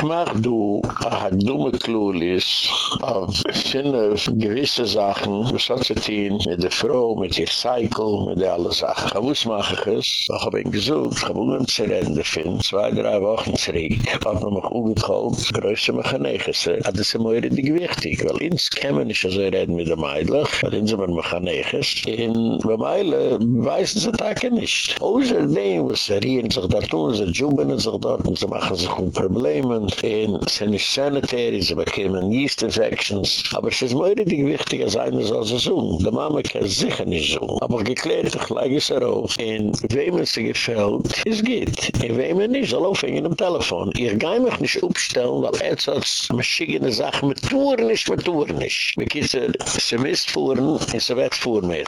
Ich mach du, a dumme Klulis, auf finne gewisse Sachen, was hat sie tun, mit der Frau, mit ihr Cycle, mit der alle Sachen. Ich muss machen es, ich hab ihn gesucht, ich hab ihn zu rennen, finden, zwei, drei Wochen zurück, ich hab noch mal umgekalt, größer mich an Eges, das ist immer richtig wichtig, weil ins kämen nicht so reden mit der Meidlich, weil ins immer mich an Eges, in der weißen sie das nicht. Außerdem, was sie rieren sich da tun, sie juben sich dort, und sie machen sich um Probleme, in sanitary, sie bekämen yeast infections, aber es ist mir richtig wichtig, als einer soll sie so. Der Mama kann sicher nicht so. Aber geklärt, ich lege es darauf. In wem es sie gefällt, es geht. In wem es nicht, soll aufhängen am Telefon. Ich gehe mich nicht aufstellen, weil er so als Maschine sagt, mit Touren nicht, mit Touren nicht. Wir können sie misst fuhren, und sie wird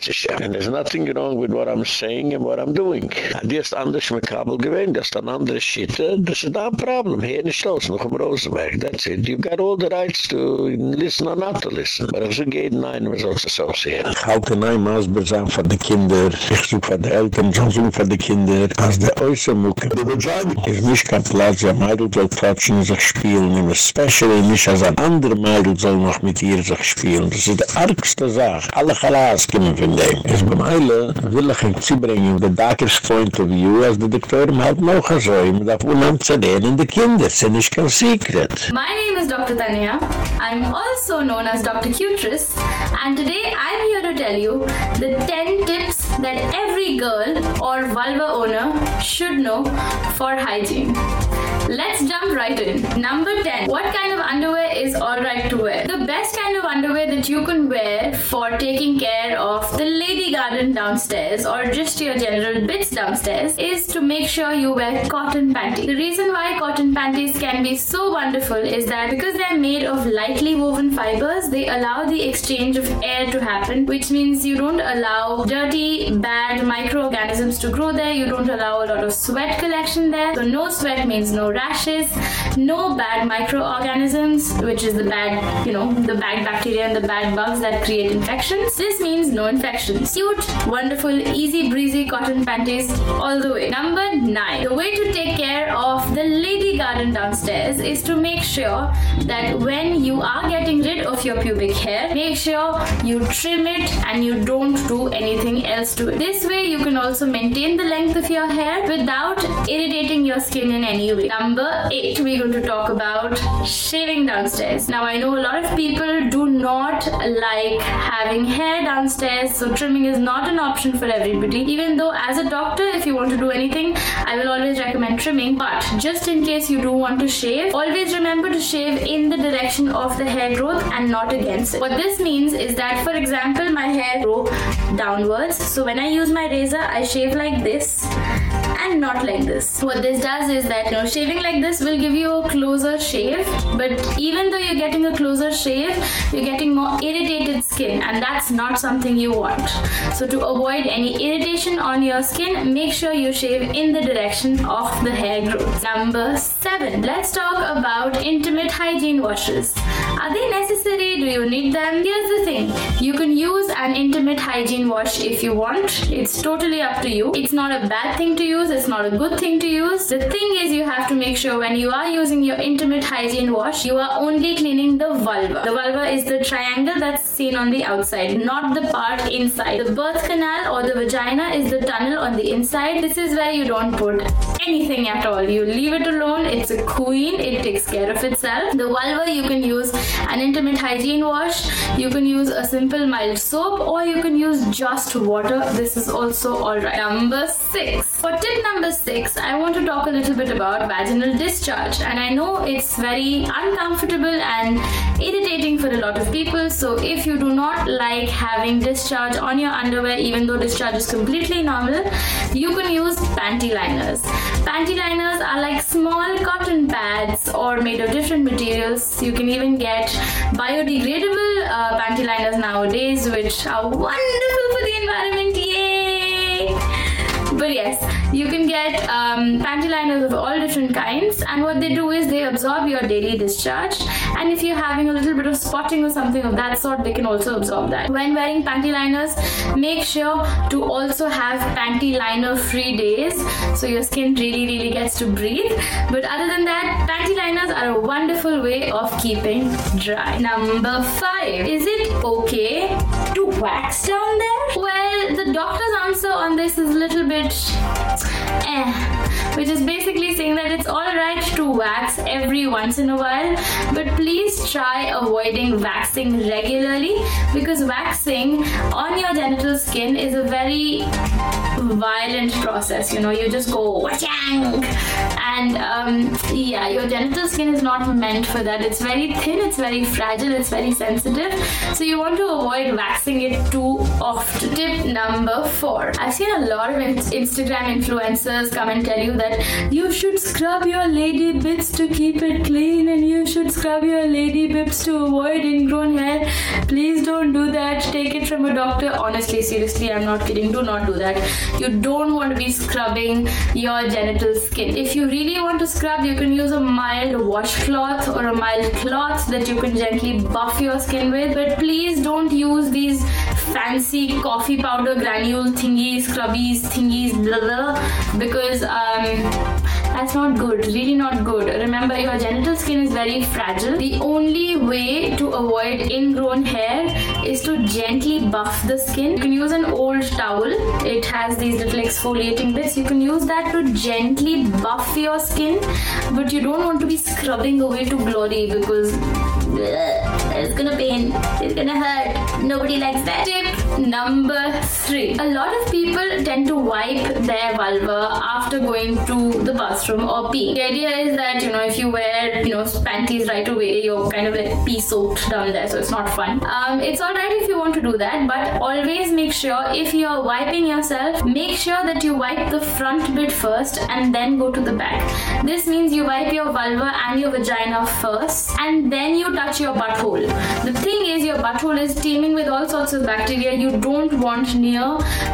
sich. And there's nothing wrong with what I'm saying and what I'm doing. Die ist anders mit Kabel gewähnt, das ist ein anderes Shit. Das ist ein Problem. Hier nicht los, noch im Rosenberg. That's it. You got all the rights to listen or not to listen. Aber if you get nine, was also so sehen. Ich halte nein Mausbersam von den Kindern, ich suche von den Eltern, ich suche von den Kindern, als der äußere Mucke. Du willst sagen, ich nicht kein Platz, ja, Meidl soll klatschen, sich spielen, immer special, nicht als ein anderer Meidl soll noch mit ihr sich spielen. Das ist die argste Sache. Alle Chalas kommen von dem. Es beim Eile will ich ihn zubringen, the doctor's point of view, als der Doktor im halt noch so, ihm darf unheim zu lernen, die Kinder, ist nicht Secret. My name is Dr. Tanaya. I'm also known as Dr. Cuterus, and today I'm here to tell you the 10 tips that every girl or vulva owner should know for hygiene. Let's jump right in. Number 10. What kind of underwear is alright to wear? The best kind of underwear that you can wear for taking care of the lady garden downstairs or just your general bits downstairs is to make sure you wear cotton panties. The reason why cotton panties can be so wonderful is that because they're made of lightly woven fibers, they allow the exchange of air to happen, which means you don't allow dirty, bad microorganisms to grow there, you don't allow a lot of sweat collection there. So, no sweat means no rashes, no bad microorganisms, which is the bad, you know, the bad bacteria and the bad bugs that create infections. This means no infections. Cute, wonderful, easy breezy cotton panties all the way. Number nine. The way to take care of the lady garden downstairs is to make sure that when you are getting rid of your pubic hair, make sure you trim it and you don't do anything else to it. This way you can also maintain the length of your hair without irritating your skin in any way. Number 8 we're going to talk about shaving downstairs. Now I know a lot of people do not like having hair downstairs so trimming is not an option for everybody. Even though as a doctor if you want to do anything I will always recommend trimming but just in case you do want to shave always remember to shave in the direction of the hair growth and not against it. What this means is that for example my hair grow downwards so when I use my razor I shave like this and not like this. What this does is that you know shaving like this will give you a closer shave but even though you're getting a closer shave you're getting more irritated skin and that's not something you want. So to avoid any irritation on your skin make sure you shave in the direction of the hair growth. Number 7. Let's talk about intimate hygiene washes. Are they necessary? Do you need them? Here's the thing. You can use an intimate hygiene wash if you want. It's totally up to you. It's not a bad thing to use. It's not a good thing to use. The thing is you have to make sure when you are using your intimate hygiene wash, you are only cleaning the vulva. The vulva is the triangle that's seen on the outside, not the part inside. The birth canal or the vagina is the tunnel on the inside. This is where you don't put anything at all. You leave it alone. It's a queen. It takes care of itself. The vulva you can use an intimate hygiene wash. You can use a simple mild soap or you can use just water. This is also alright. Number 6. For tip number 6, I want to talk a little bit about vaginal discharge. And I know it's very uncomfortable and irritating for a lot of people. So if you do not like having discharge on your underwear even though discharge is completely normal, you can use panty liners. Panty liners are like small cotton pads or made of different materials. You can even get biodegradable uh, panty liners nowadays which are wonderful for the environment. Yay! But yes, you can get um, panty liners of all different kinds, and what they do is they absorb your daily discharge. And if you're having a little bit of spotting or something of that sort, they can also absorb that. When wearing panty liners, make sure to also have panty liner free days so your skin really, really gets to breathe. But other than that, panty liners are a wonderful way of keeping dry. Number five, is it okay to wax down there? Well, the doctor's answer on this is a little bit 哎。Which is basically saying that it's alright to wax every once in a while, but please try avoiding waxing regularly because waxing on your genital skin is a very violent process. You know, you just go wachang, and um, yeah, your genital skin is not meant for that. It's very thin, it's very fragile, it's very sensitive, so you want to avoid waxing it too often. Tip number four I've seen a lot of Instagram influencers come and tell you that you should scrub your lady bits to keep it clean and you should scrub your lady bits to avoid ingrown hair. Please don't do that. Take it from a doctor. Honestly, seriously, I'm not kidding. Do not do that. You don't want to be scrubbing your genital skin. If you really want to scrub, you can use a mild washcloth or a mild cloth that you can gently buff your skin with. But please don't use these fancy coffee powder granule thingies, scrubbies, thingies, blah blah, because um, that's not good, really not good. Remember, your genital skin is very fragile. The only way to avoid ingrown hair is to gently buff the skin. You can use an old towel, it has these little exfoliating bits. You can use that to gently buff your skin, but you don't want to be scrubbing away to glory because it's gonna pain, it's gonna hurt. Nobody likes that. Tip number three a lot of people tend to wipe their vulva after going to the bathroom or pee. The idea is that you know, if you wear you know panties right away, you're kind of like pee soaked down there, so it's not fun. Um, it's alright if you want to do that, but always make sure if you're wiping yourself, make sure that you wipe the front bit first and then go to the back. This means you wipe your vulva and your vagina first, and then you touch your butthole. The thing is, your butthole is teeming with all sorts of bacteria you don't want near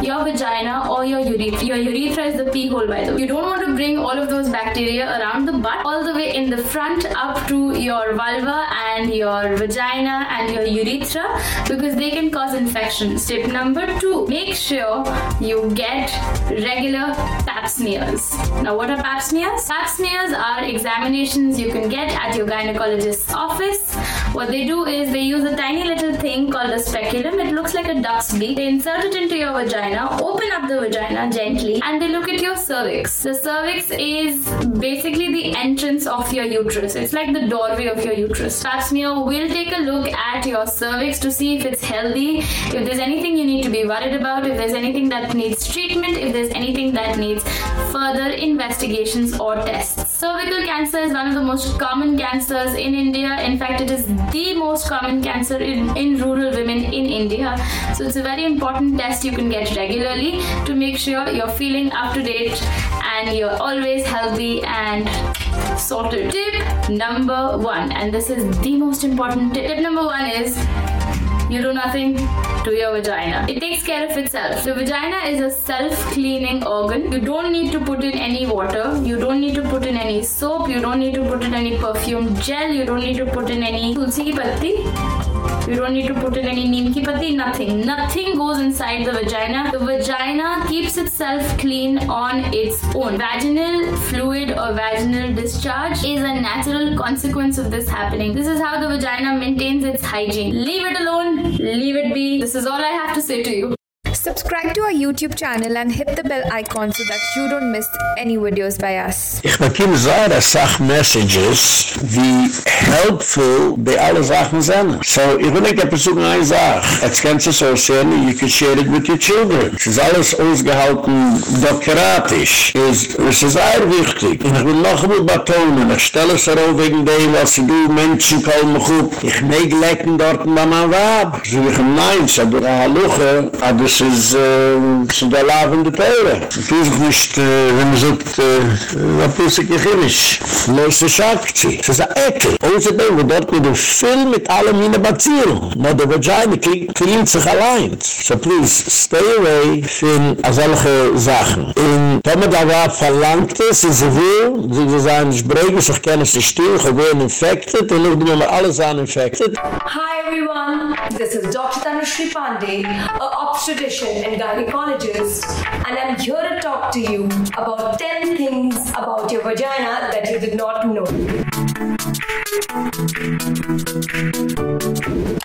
your vagina or your urethra. Your urethra is the pee hole, by the way. You don't want to bring all of those bacteria around the butt, all the way in the front up to your vulva and your vagina and your urethra because they can cause infections. Tip number two make sure you get regular pap smears. Now, what are pap smears? Pap smears are examinations you can get at your gynecologist's office. What they do is they use a tiny little thing called a speculum. It looks like a duck's beak. They insert it into your vagina, open up the vagina gently, and they look at your cervix. The cervix is basically the entrance of your uterus. It's like the doorway of your uterus. Pap smear will take a look at your cervix to see if it's healthy, if there's anything you need to be worried about, if there's anything that needs treatment, if there's anything that needs further investigations or tests. Cervical cancer is one of the most common cancers in India. In fact, it is the most common cancer in, in rural women in India. So it's a very important test you can get regularly to make sure you're feeling up to date and you're always healthy and sorted. Tip number one, and this is the most important tip. Tip number one is you do nothing to your vagina. It takes care of itself. The vagina is a self-cleaning organ. You don't need to put in any water. You don't need to put in any soap. You don't need to put in any perfume gel. You don't need to put in any tulsi patti. You don't need to put in any neem ki patti, nothing. Nothing goes inside the vagina. The vagina keeps itself clean on its own. Vaginal fluid or vaginal discharge is a natural consequence of this happening. This is how the vagina maintains its hygiene. Leave it alone, leave it be. This is all I have to say to you. Subscribe to our YouTube channel and hit the bell icon so that you don't miss any videos by us. Ich bekomme sehr Sach Messages, wie helpful die alle Sachen sind. So, ich will nicht sagen, eine Sache. Jetzt kannst du so sehen, you can share it with your children. Es ist alles ausgehalten doktoratisch. Es ist sehr wichtig. Ich will noch einmal betonen, ich stelle es darauf wegen dem, was du Menschen kommen gut. Ich mag lecken dort bei meinem Wab. So, ich nein, so, aber Halluche, aber es ist is ehm, äh da laufen die Pole. Fürs nicht wenn es äh da Pusse gehirisch. Los der Schacht. Das ist ekel. Und sie dort mit dem Film mit allem meine Bazil. Na der Vagina klingt sich allein. So please stay away von solche Sachen. In Tom da war verlangt es sie will, sie sagen ich bringe sich keine Stuhl gewöhn infected und nur nur alles an infected. Hi everyone. This is Dr. Tanushri Pandey, a obstetrician and gynecologist, and I'm here to talk to you about 10 things about your vagina that you did not know.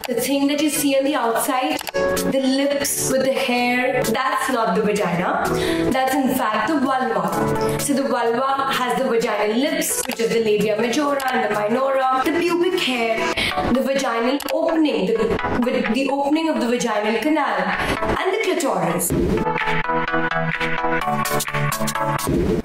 The thing that you see on the outside, the lips with the hair, that's not the vagina. That's in fact the vulva. So the vulva has the vaginal lips, which is the labia majora and the minora, the pubic hair, the vaginal opening, the, the opening of the vaginal canal, and the clitoris.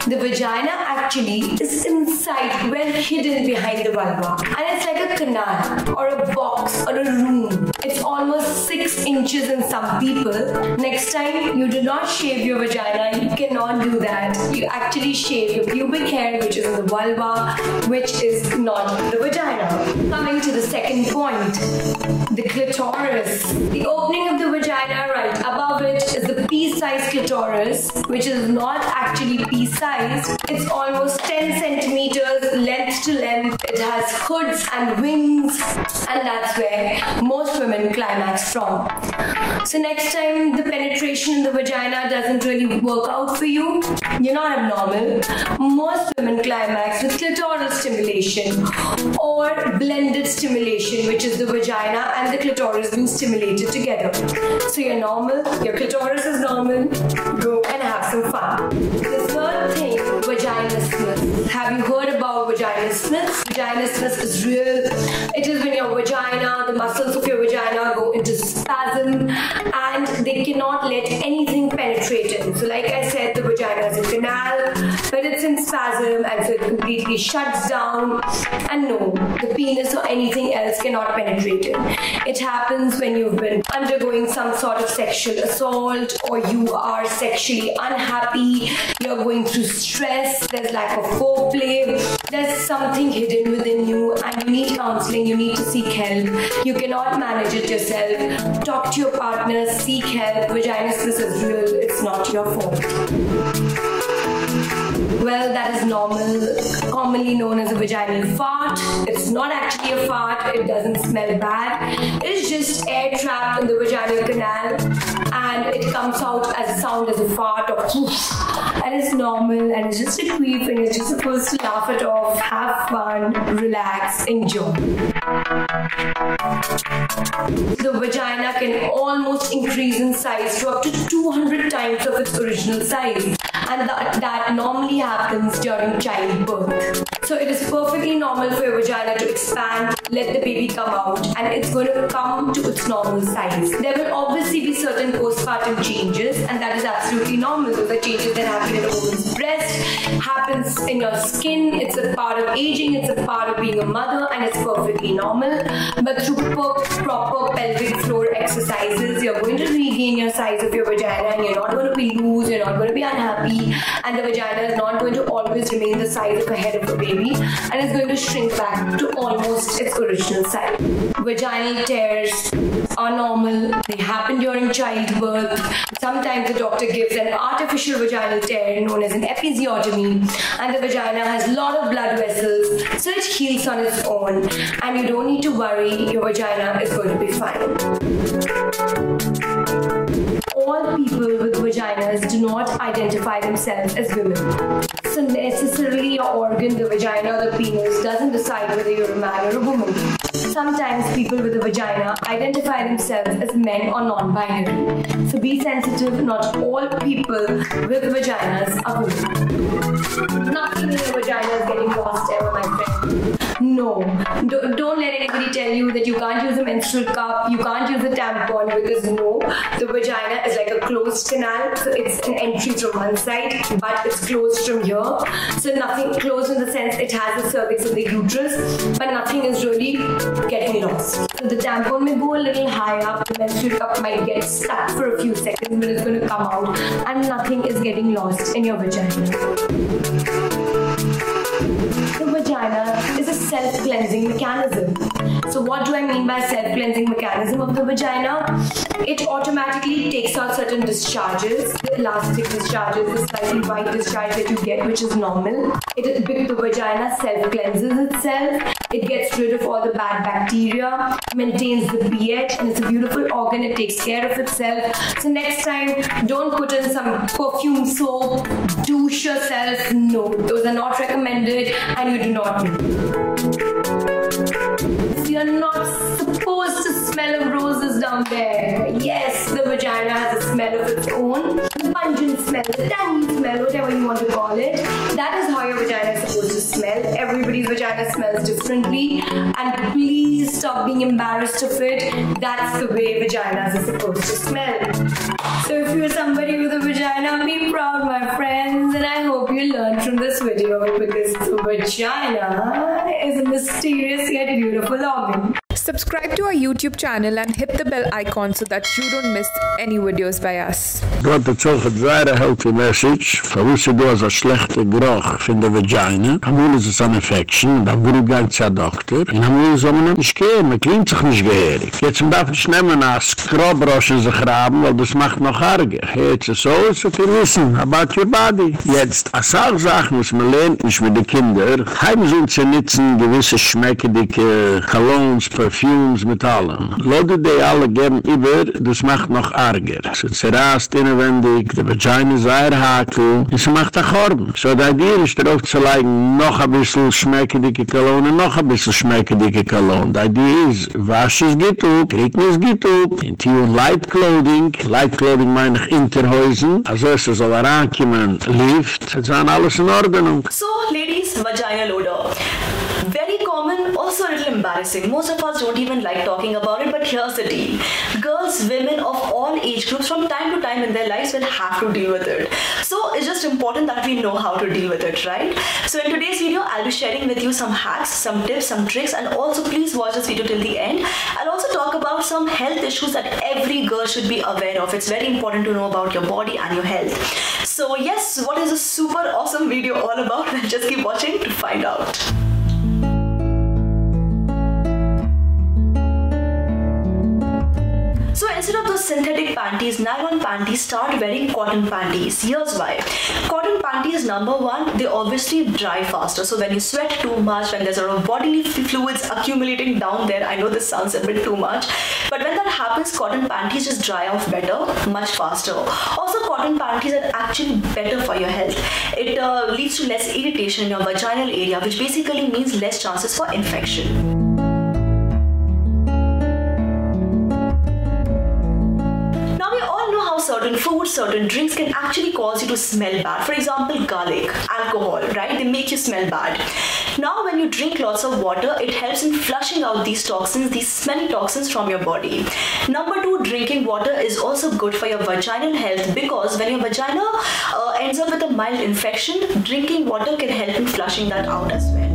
The vagina actually is inside, well hidden behind the vulva. And it's like a canal or a box or a room. Ooh. It's almost 6 inches in some people. Next time you do not shave your vagina, you cannot do that. You actually shave your pubic hair which is in the vulva, which is not the vagina. Coming to the second point, the clitoris. The opening of the vagina right above it is the pea-sized clitoris, which is not actually pea-sized. It's almost 10 centimeters length to length. It has hoods and wings, and that's where most women climax from. So next time the penetration in the vagina doesn't really work out for you, you're not abnormal. Most women climax with clitoral stimulation or blended stimulation, which is the vagina and the clitoris being stimulated together. So you're normal, your clitoris is normal, go and have some fun. The third thing, vaginismus. Have you heard about vaginismus? Vaginismus is real. It is when your vagina, the muscles of your vagina go into spasm and they cannot let anything penetrate in. So like I said, the vagina is a canal, but it's in spasm and so it completely shuts down and no, the penis or anything else cannot penetrate in. It happens when you've been undergoing some sort of sexual assault or you are sexually unhappy, you're going through stress, there's lack of foreplay, there's something hidden within you and you need counseling, you need to seek help. You cannot manage it yourself. Talk to your partner, seek help. Vaginismus is real, it's not your fault. Well, that is normal, commonly known as a vaginal fart. It's not actually a fart, it doesn't smell bad. It's just air trapped in the vaginal canal and it comes out as a sound as a fart or poof. And it's normal and it's just a queef and you're just supposed to laugh it off, have fun, relax, enjoy. The vagina can almost increase in size to up to 200 times of its original size and that, that normally happens during childbirth. So it is perfectly normal for your vagina to expand, let the baby come out and it's going to come to its normal size. There will obviously be certain postpartum changes and that is absolutely normal. Those are changes that happen in a woman's breast, happens in your skin, it's a part of aging, it's a part of being a mother and it's perfectly normal. But through proper pelvic floor exercises, you're going to regain your size of your vagina and you're not going to be loose, you're not going to be unhappy and the vagina is not going to always remain the size of a head of a baby and it's going to shrink back to almost its original size. Vaginal tears are normal. They happen during childbirth. Sometimes the doctor gives an artificial vaginal tear known as an episiotomy and the vagina has a lot of blood vessels so it heals on its own and you don't need to worry your vagina is going to be fine all people with vaginas do not identify themselves as women. So necessarily your organ, the vagina or the penis doesn't decide whether you're a man or a woman. Sometimes people with a vagina identify themselves as men or non-binary. So be sensitive, not all people with vaginas are women. Nothing in your vagina is getting lost ever, my. No. Don't, don't let anybody tell you that you can't use a menstrual cup, you can't use a tampon because no, the vagina is like a closed canal. So it's an entry from one side, but it's closed from here. So nothing closed in the sense it has a cervix and the uterus, but nothing is really getting lost. So the tampon may go a little high up, the menstrual cup might get stuck for a few seconds, but it's going to come out, and nothing is getting lost in your vagina. Vagina is a self-cleansing mechanism. So what do I mean by self-cleansing mechanism of the vagina? It automatically takes out certain discharges, the elastic discharges, the slightly white discharge that you get, which is normal. It the vagina self-cleanses itself. It gets rid of all the bad bacteria, maintains the pH, and it's a beautiful organ. It takes care of itself. So next time, don't put in some perfume soap, douche yourself. No, those are not recommended, and you do not need. The pungent smell, the tangy smell, whatever you want to call it. That is how your vagina is supposed to smell. Everybody's vagina smells differently. And please stop being embarrassed of it. That's the way vaginas are supposed to smell. So if you're somebody with a vagina, be proud, my friends. And I hope you learned from this video because the vagina is a mysterious yet beautiful organ. Subscribe to our YouTube channel and hit the bell icon so that you don't miss any videos by us. Gott hat so a very healthy message. Verwusst du als a schlechte Geruch von der Vagina. Amul ist es an Infection. Da wurde gar zu a Doktor. In Amul soll man nicht gehen. Man klingt sich nicht gehörig. Jetzt darf ich nehmen a Scrub-Rosh in sich graben, weil das macht noch arger. Jetzt ist so, so viel wissen about your body. Jetzt, a sag Sachen, was man lernt nicht mit den Kindern. Heim sind sie nützen gewisse schmeckendicke Colognes, Perfumes mit allem. Lode die alle geben über, das macht noch arger. So zerrast innenwendig, der Vagina eierhakel, und sie macht auch Horben. So die Idee ist darauf zu legen, noch ein bisschen schmeckendicke Cologne, noch ein bisschen schmeckendicke Cologne. Die Idee ist, wasch es geht up, kriegen es geht up, in tune light clothing, light clothing meine ich Interhäusen, also es soll herankommen, Lift, es ist alles in Ordnung. So, ladies, vagina loader. Also a little embarrassing. Most of us don't even like talking about it, but here's the deal. Girls, women of all age groups from time to time in their lives will have to deal with it. So it's just important that we know how to deal with it, right? So in today's video, I'll be sharing with you some hacks, some tips, some tricks, and also please watch this video till the end. I'll also talk about some health issues that every girl should be aware of. It's very important to know about your body and your health. So yes, what is this super awesome video all about? Just keep watching to find out. So instead of those synthetic panties, nylon panties start wearing cotton panties. Here's why. Cotton panties, number one, they obviously dry faster. So when you sweat too much, when there's a lot of bodily fluids accumulating down there, I know this sounds a bit too much, but when that happens, cotton panties just dry off better, much faster. Also, cotton panties are actually better for your health. It uh, leads to less irritation in your vaginal area, which basically means less chances for infection. Certain foods, certain drinks can actually cause you to smell bad. For example, garlic, alcohol, right? They make you smell bad. Now when you drink lots of water, it helps in flushing out these toxins, these smelly toxins from your body. Number two, drinking water is also good for your vaginal health because when your vagina uh, ends up with a mild infection, drinking water can help in flushing that out as well.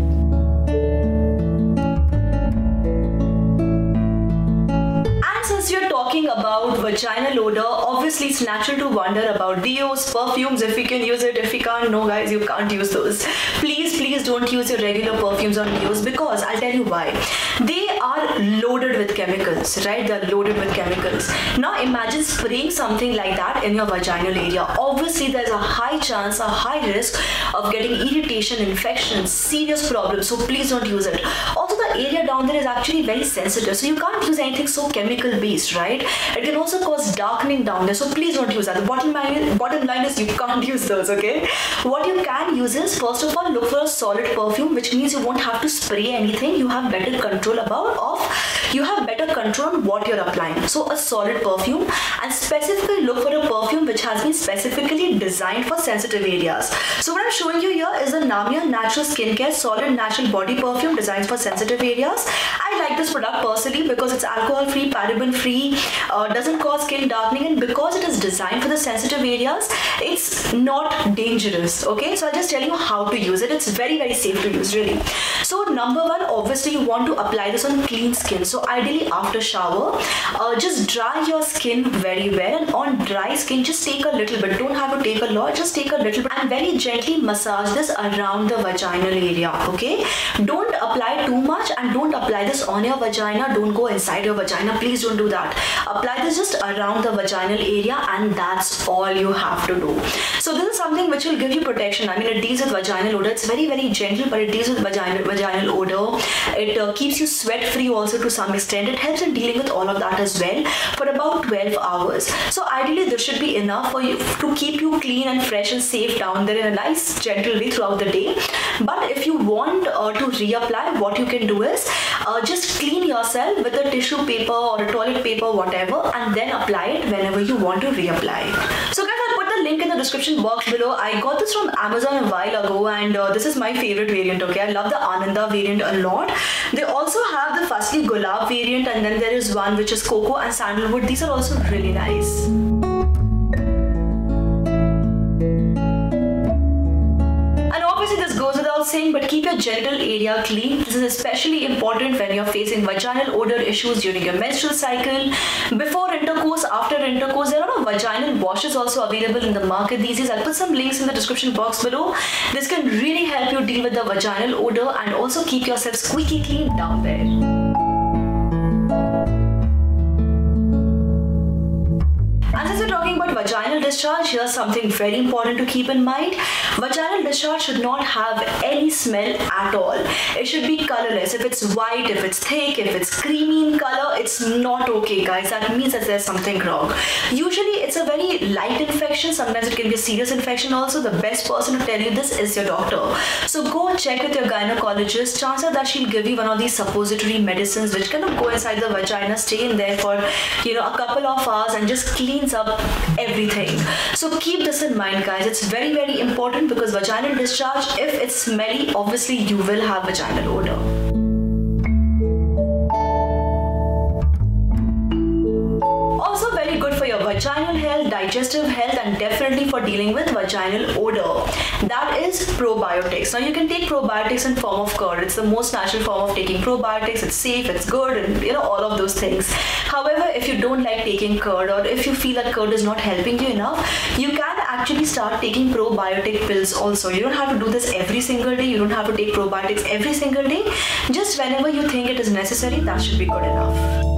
Since you're talking about vaginal odor, obviously it's natural to wonder about deos, perfumes, if we can use it, if we can't, no guys, you can't use those. Please, please don't use your regular perfumes on deos because I'll tell you why. They are loaded with chemicals, right? They're loaded with chemicals. Now imagine spraying something like that in your vaginal area. Obviously, there's a high chance, a high risk of getting irritation, infection, serious problems. So please don't use it. Also, area down there is actually very sensitive, so you can't use anything so chemical based, right? It can also cause darkening down there, so please don't use that. The bottom line, bottom line is you can't use those, okay? What you can use is first of all look for a solid perfume, which means you won't have to spray anything. You have better control about of you have better control on what you're applying. So a solid perfume and specifically look for a perfume which has been specifically designed for sensitive areas. So what I'm showing you here is the Namyaa Natural Skincare Solid Natural Body Perfume designed for sensitive areas. I like this product personally because it's alcohol free, paraben free, uh, doesn't cause skin darkening, and because it is designed for the sensitive areas, it's not dangerous. Okay, so I'll just tell you how to use it. It's very, very safe to use, really. So, number one, obviously, you want to apply this on clean skin. So, ideally, after shower, uh, just dry your skin very well, and on dry skin, just take a little bit. Don't have to take a lot, just take a little bit, and very gently massage this around the vaginal area. Okay, don't apply too much and don't apply this on your vagina. Don't go inside your vagina. Please don't do that. Apply this just around the vaginal area, and that's all you have to do. So, this is something which will give you protection. I mean, it deals with vaginal odor. It's very, very gentle, but it deals with vaginal, vaginal odor. It uh, keeps you sweat free also to some extent. It helps in dealing with all of that as well for about 12 hours. So, ideally, this should be enough for you to keep you clean and fresh and safe down there in a nice, gentle way throughout the day. But if you want uh, to reapply, what you can do is uh, just clean yourself with a tissue paper or a toilet paper, whatever, and then apply it whenever you want to reapply. So, guys, I'll put the link in the description box below. I got this from Amazon a while ago, and uh, this is my favorite variant. Okay, I love the Ananda variant a lot. They also have the Fasli Gulab variant, and then there is one which is cocoa and sandalwood. These are also really nice. Without saying, but keep your genital area clean. This is especially important when you're facing vaginal odor issues during your menstrual cycle. Before intercourse, after intercourse, there are vaginal washes also available in the market these days. I'll put some links in the description box below. This can really help you deal with the vaginal odor and also keep yourself squeaky clean down there. Since we're talking about vaginal discharge, here's something very important to keep in mind. Vaginal discharge should not have any smell at all. It should be colorless. If it's white, if it's thick, if it's creamy in color, it's not okay, guys. That means that there's something wrong. Usually, it's a very light infection. Sometimes it can be a serious infection also. The best person to tell you this is your doctor. So go check with your gynecologist. Chances are that she'll give you one of these suppository medicines which kind of go inside the vagina, stay in there for you know a couple of hours and just cleans up everything. So keep this in mind, guys. It's very, very important because vaginal discharge, if it's smelly, obviously you will have vaginal odor. Also very good for your vaginal health, digestive for dealing with vaginal odor. That is probiotics. Now you can take probiotics in form of curd. It's the most natural form of taking probiotics. It's safe, it's good and you know all of those things. However, if you don't like taking curd or if you feel that curd is not helping you enough, you can actually start taking probiotic pills also. You don't have to do this every single day. You don't have to take probiotics every single day. Just whenever you think it is necessary, that should be good enough.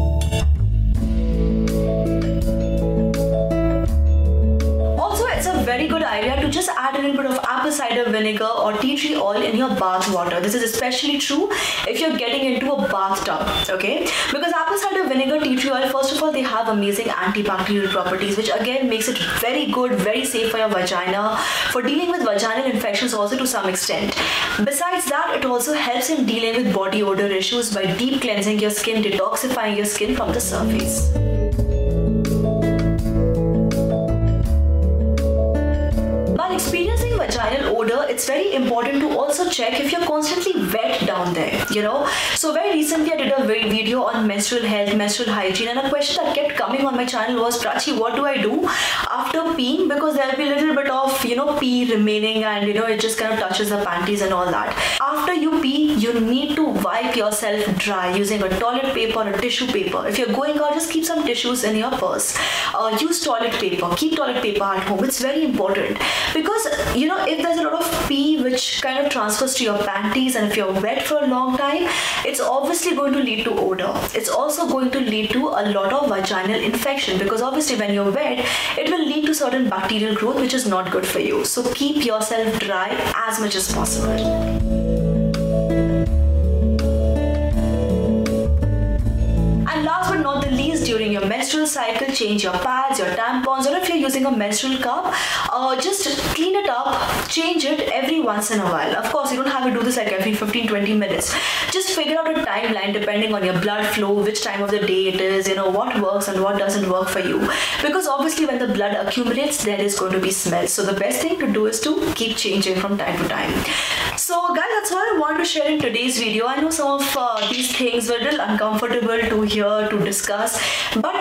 Very good idea to just add a little bit of apple cider vinegar or tea tree oil in your bath water. This is especially true if you're getting into a bathtub, okay? Because apple cider vinegar, tea tree oil, first of all, they have amazing antibacterial properties, which again makes it very good, very safe for your vagina, for dealing with vaginal infections also to some extent. Besides that, it also helps in dealing with body odor issues by deep cleansing your skin, detoxifying your skin from the surface. It's very important to also check if you're constantly wet down there, you know. So, very recently, I did a vi- video on menstrual health, menstrual hygiene, and a question that kept coming on my channel was Prachi, what do I do after peeing? Because there'll be a little bit of, you know, pee remaining, and you know, it just kind of touches the panties and all that. After you pee, you need to wipe yourself dry using a toilet paper or a tissue paper. If you're going out, just keep some tissues in your purse. Uh, use toilet paper, keep toilet paper at home. It's very important because you know if there's a lot of pee which kind of transfers to your panties and if you're wet for a long time it's obviously going to lead to odor it's also going to lead to a lot of vaginal infection because obviously when you're wet it lead to certain bacterial growth which is not good for you. So keep yourself dry as much as possible menstrual cycle, change your pads, your tampons, or if you're using a menstrual cup, uh, just clean it up, change it every once in a while. Of course, you don't have to do this like every 15 20 minutes. Just figure out a timeline depending on your blood flow, which time of the day it is, you know, what works and what doesn't work for you. Because obviously, when the blood accumulates, there is going to be smell. So, the best thing to do is to keep changing from time to time. So, guys, that's all I want to share in today's video. I know some of uh, these things were a little uncomfortable to hear, to discuss, but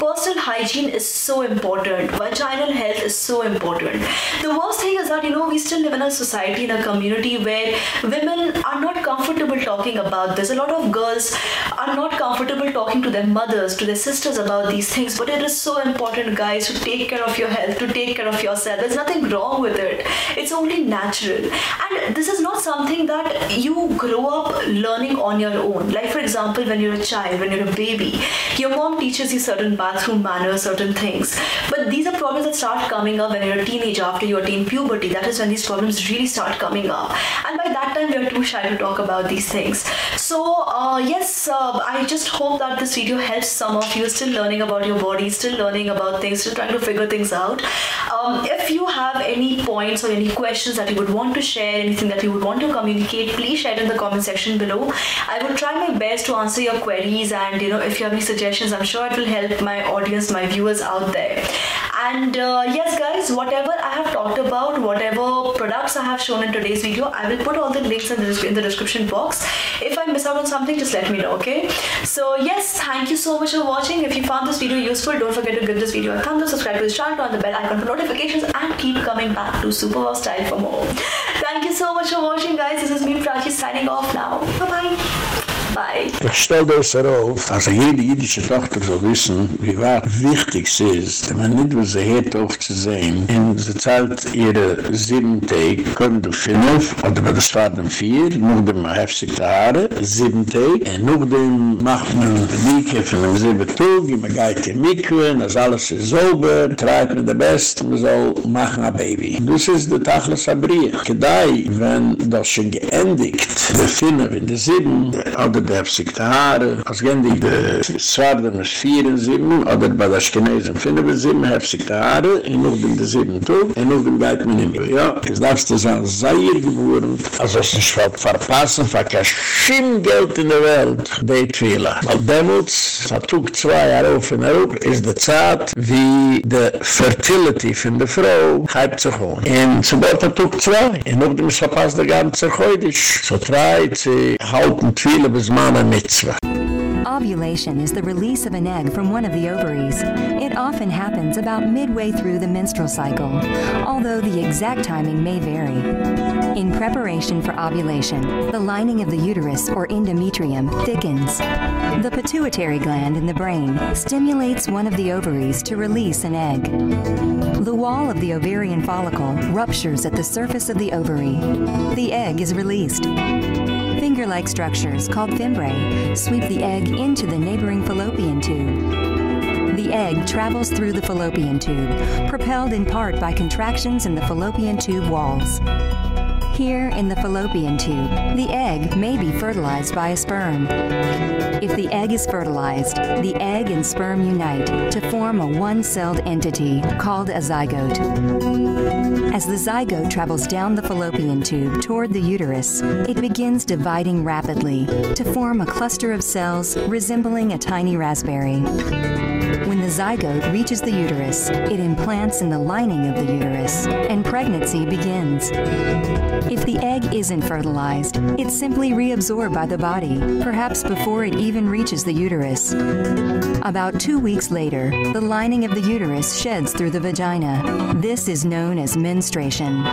personal hygiene is so important. Vaginal health is so important. The worst thing is that, you know, we still live in a society, in a community where women are not comfortable talking about this. A lot of girls are not comfortable talking to their mothers, to their sisters about these things, but it is so important, guys, to take care of your health, to take care of yourself. There's nothing wrong with it. It's only natural. And this is not something that you grow up learning on your own. Like, for example, when you're a child, when you're a baby, your mom teaches you certain bathroom manners, certain things. But these are problems that start coming up when you're a teenager, after you attain puberty. That is when these problems really start coming up. And by that time, we're too shy to talk about these things. So, uh, yes, uh, I just hope that this video helps some of you still learning about your body, still learning about things, still trying to figure things out. Um, if you have any points or any questions that you would want to share, anything that you would want to communicate, please share in the comment section below. I will try my best to answer your queries and you know if you have any suggestions, I'm sure it will help my audience, my viewers out there. And uh, yes, guys, whatever I have talked about, whatever products I have shown in today's video, I will put all the links in the, in the description box. If I miss out on something, just let me know, okay? So yes, thank you so much for watching. If you found this video useful, don't forget to give this video a thumbs up, subscribe to this channel, turn on the bell icon for notifications, and keep coming back to Superwow Style for more. Thank you so much for watching, guys. This is me, Prachi, signing off now. Bye-bye. Bye. Ich stelle das darauf, also jede jüdische Tochter soll wissen, wie wahr wichtig es ist, wenn man nicht, was sie hört aufzusehen, und sie zahlt ihre sieben Tage, können durch fünf, oder bei der Stadien vier, noch dem heftigte Haare, sieben Tage, und noch dem macht man die Mieke von dem sieben Tag, man geht in Mikve, das alles ist sauber, treibt man der Best, man soll machen ein Baby. Das ist der Tag des Abrier. Gedei, wenn das schon geendigt, der Finne, wenn der sieben, oder heftigte Haare, als gendig der Svarden ist vier und sieben, oder bei der Schkenesen finden wir heftigte Haare, und noch dem der sieben Tag, und noch dem geht man in Ja, darfst du sagen, sei ihr geboren, also es ist ver verpassen, für kein Schimmgeld in der Welt, die Twila. Weil demnus, es hat tuk zwei Jahre auf und auf, ist die Zeit, wie die Fertility von der Frau heibt sich um. Und so er tuk zwei, und noch ist verpasst der ganze heute, so sie halten Twila bis Mana Mitzvah. Ovulation is the release of an egg from one of the ovaries. It often happens about midway through the menstrual cycle, although the exact timing may vary. In preparation for ovulation, the lining of the uterus or endometrium thickens. The pituitary gland in the brain stimulates one of the ovaries to release an egg. The wall of the ovarian follicle ruptures at the surface of the ovary. The egg is released. Finger like structures called fimbriae sweep the egg into the neighboring fallopian tube. The egg travels through the fallopian tube, propelled in part by contractions in the fallopian tube walls. Here in the fallopian tube, the egg may be fertilized by a sperm. If the egg is fertilized, the egg and sperm unite to form a one celled entity called a zygote. As the zygote travels down the fallopian tube toward the uterus, it begins dividing rapidly to form a cluster of cells resembling a tiny raspberry. When the zygote reaches the uterus, it implants in the lining of the uterus, and pregnancy begins. If the egg isn't fertilized, it's simply reabsorbed by the body, perhaps before it even reaches the uterus. About two weeks later, the lining of the uterus sheds through the vagina. This is known as menstruation.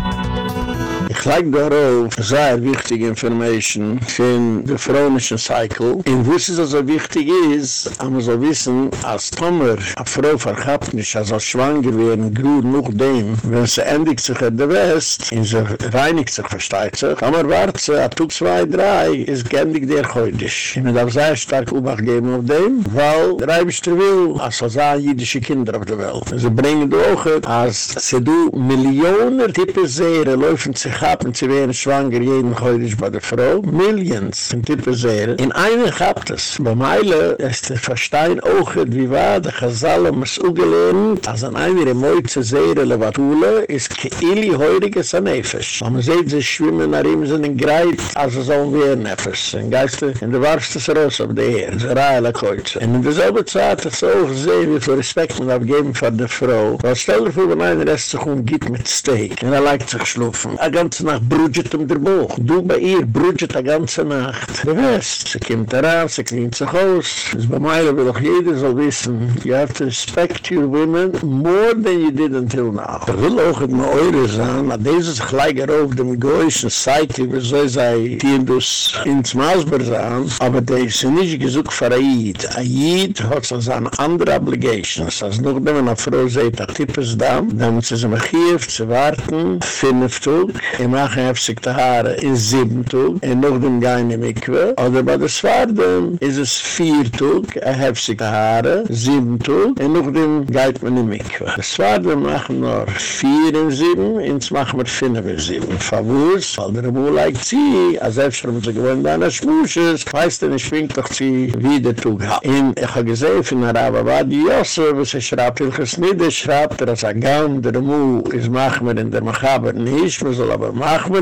Ich like darauf sehr wichtige Information von der chronischen Cycle. Und was es also wichtig ist, aber so wissen, als Tomer a Frau verhabt nicht, als er schwanger werden, grur noch dem, wenn sie endigt sich in der West, und sie reinigt sich, versteht sich, aber warte, a tuk zwei, drei, ist gendig der Heudisch. Und man darf sehr stark Obacht geben auf dem, weil der Eibischter will, als er sahen jüdische Kinder auf der Welt. Sie bringen Augen, als sie du Millionen Tippe Seere laufen sich ab und sie werden schwanger jeden Heudisch bei der Frau. Millions von Tippe Seere. In einen gehabt es. Bei Meile ist der Verstein auch, wie war der Chazal es ugelernt, als an einer Moitze Seere Levatule ist keili heuriges an Efes. Aber man sieht, sie schwimmen nach ihm, sind in Greit, als es auch wie ein Efes. Ein Geister, und du warfst es raus auf die Ehe, so Raela Koitze. Und in derselbe Zeit ist auch gesehen, wie viel Respekt man abgeben für die Frau. Weil stell dir vor, wenn einer lässt sich umgeht mit Steak, und er leicht sich schlufen. A ganz ganze Nacht brudget um der Buch. Du bei ihr brudget die ganze Nacht. Du weißt, sie kommt daran, sie klingt sich aus. Das bei mir will auch jeder soll wissen, you have to respect your women more than you did until now. Ich will auch mit mir eure sagen, aber das ist gleich auf dem Goyischen Seite, wie soll sei, die in das ins Masber sagen, aber das ist nicht gesucht für Aid. Aid hat so seine andere Obligations. Als noch wenn man eine Frau sagt, der Tipp ist da, dann muss sie sich hier, zu warten, fünf Tug, mache ein sich die Haare in sieben Tug, und noch dem Geine Mikve, oder bei der Svarden ist es vier Tug, er hat sich die Haare, sieben Tug, und noch dem geht man in Mikve. Das Svarden machen nur vier in sieben, es machen wir fünf in sieben. Verwurz, weil der Mo like sie, als selbst wenn sie gewohnt an der Schmusches, weißt du, ich schwingt doch sie wieder Tug hat. Und ich habe gesehen, von der Rabba war die Josse, was er schreibt, Hilches Nidde schreibt, er als er gaum, der Mu is Machmer in der Machaber nicht, man soll aber Machmer.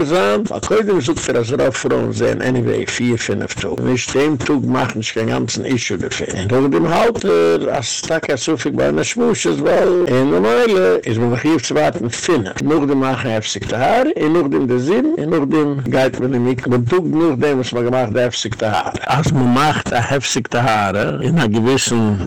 Aber heute muss ich für das Raufraum sehen, anyway, vier, fünf Tug. Wenn ich den Tug mache, ich kein ganzen Issue dafür. Und dem Halter, als Tag ja so viel bei einer Schmusches, weil in der Meile man noch hier zu warten, finden. Noch dem machen, er sich die Haare, und noch dem der Sinn, und noch dem geht man nicht. Man tut nur dem, was gemacht, er sich die Haare. Als man macht, er hat sich in einer gewissen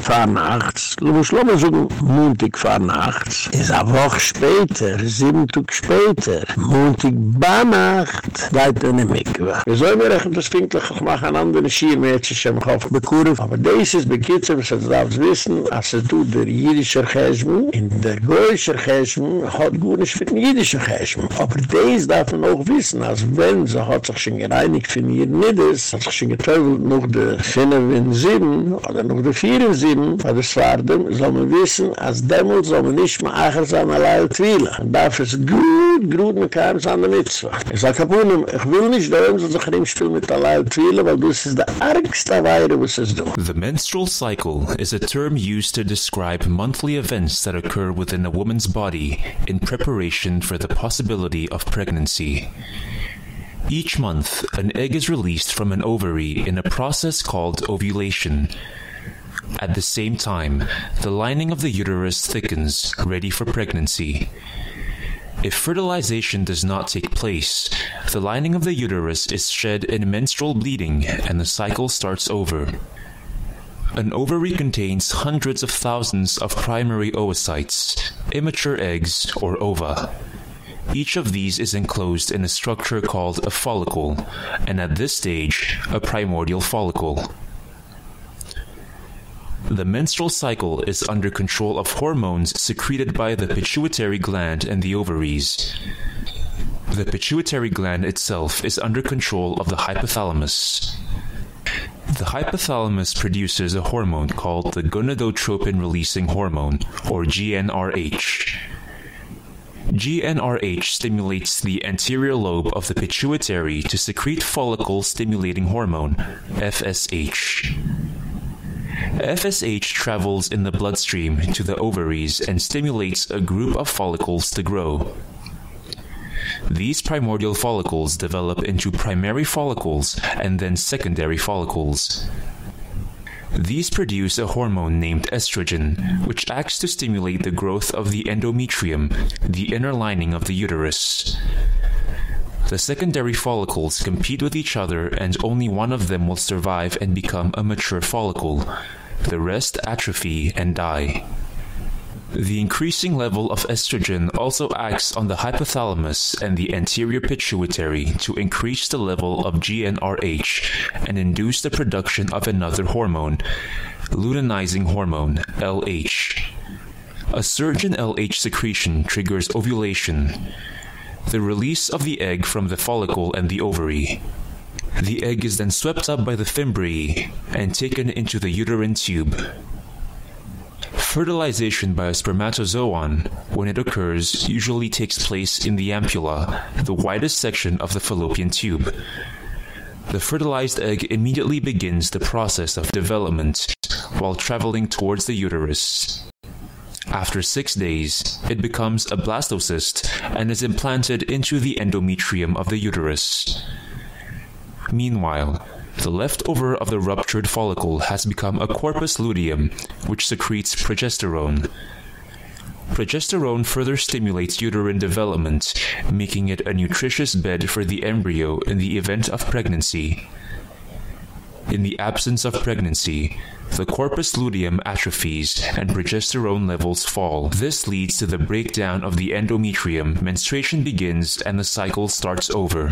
musst nur mal so Montag Fahrnachts, ist eine Woche später, sieben Tag später, Montag Bahnacht, geht er nicht mehr. Wir sollen mir rechnen, das Finklich auch machen, an anderen Schiermädchen, die haben auf Bekurve. Aber das ist bei Kitzel, was sie darf wissen, als sie tut der jüdische Chesm, in der Goyische Chesm, hat gut nicht für den jüdischen Chesm. Aber das darf man auch wissen, als wenn sie hat sich schon gereinigt für ihr Niddes, hat sich schon getäubelt noch der Finnen in Sieben, oder noch der Vier in Sieben, weil das war dem, soll man wissen, als Dämmel soll man nicht mehr achern sein, allein. Und darf es gut, gut mit keinem sein der Mitzvah. Ich Kapunem, ich will nicht da, so sich mit allein Twila, weil das ist der argste was es. The menstrual cycle is a term used to describe monthly events that occur within a woman's body in preparation for the possibility of pregnancy. Each month, an egg is released from an ovary in a process called ovulation. At the same time, the lining of the uterus thickens, ready for pregnancy. If fertilization does not take place, the lining of the uterus is shed in menstrual bleeding and the cycle starts over. An ovary contains hundreds of thousands of primary oocytes, immature eggs or ova. Each of these is enclosed in a structure called a follicle, and at this stage, a primordial follicle. The menstrual cycle is under control of hormones secreted by the pituitary gland and the ovaries. The pituitary gland itself is under control of the hypothalamus. The hypothalamus produces a hormone called the gonadotropin releasing hormone or GnRH. GnRH stimulates the anterior lobe of the pituitary to secrete follicle stimulating hormone FSH. FSH travels in the bloodstream to the ovaries and stimulates a group of follicles to grow. These primordial follicles develop into primary follicles and then secondary follicles. These produce a hormone named estrogen, which acts to stimulate the growth of the endometrium, the inner lining of the uterus. The secondary follicles compete with each other and only one of them will survive and become a mature follicle. The rest atrophy and die. The increasing level of estrogen also acts on the hypothalamus and the anterior pituitary to increase the level of GnRH and induce the production of another hormone, luteinizing hormone LH. A surge in LH secretion triggers ovulation, the release of the egg from the follicle and the ovary. The egg is then swept up by the fimbriae and taken into the uterine tube. Fertilization by a spermatozoon, when it occurs, usually takes place in the ampulla, the widest section of the fallopian tube. The fertilized egg immediately begins the process of development while traveling towards the uterus. After 6 days, it becomes a blastocyst and is implanted into the endometrium of the uterus. Meanwhile, the leftover of the ruptured follicle has become a corpus luteum which secretes progesterone. Progesterone further stimulates uterine development, making it a nutritious bed for the embryo in the event of pregnancy. In the absence of pregnancy, the corpus luteum atrophies and progesterone levels fall. This leads to the breakdown of the endometrium, menstruation begins and the cycle starts over.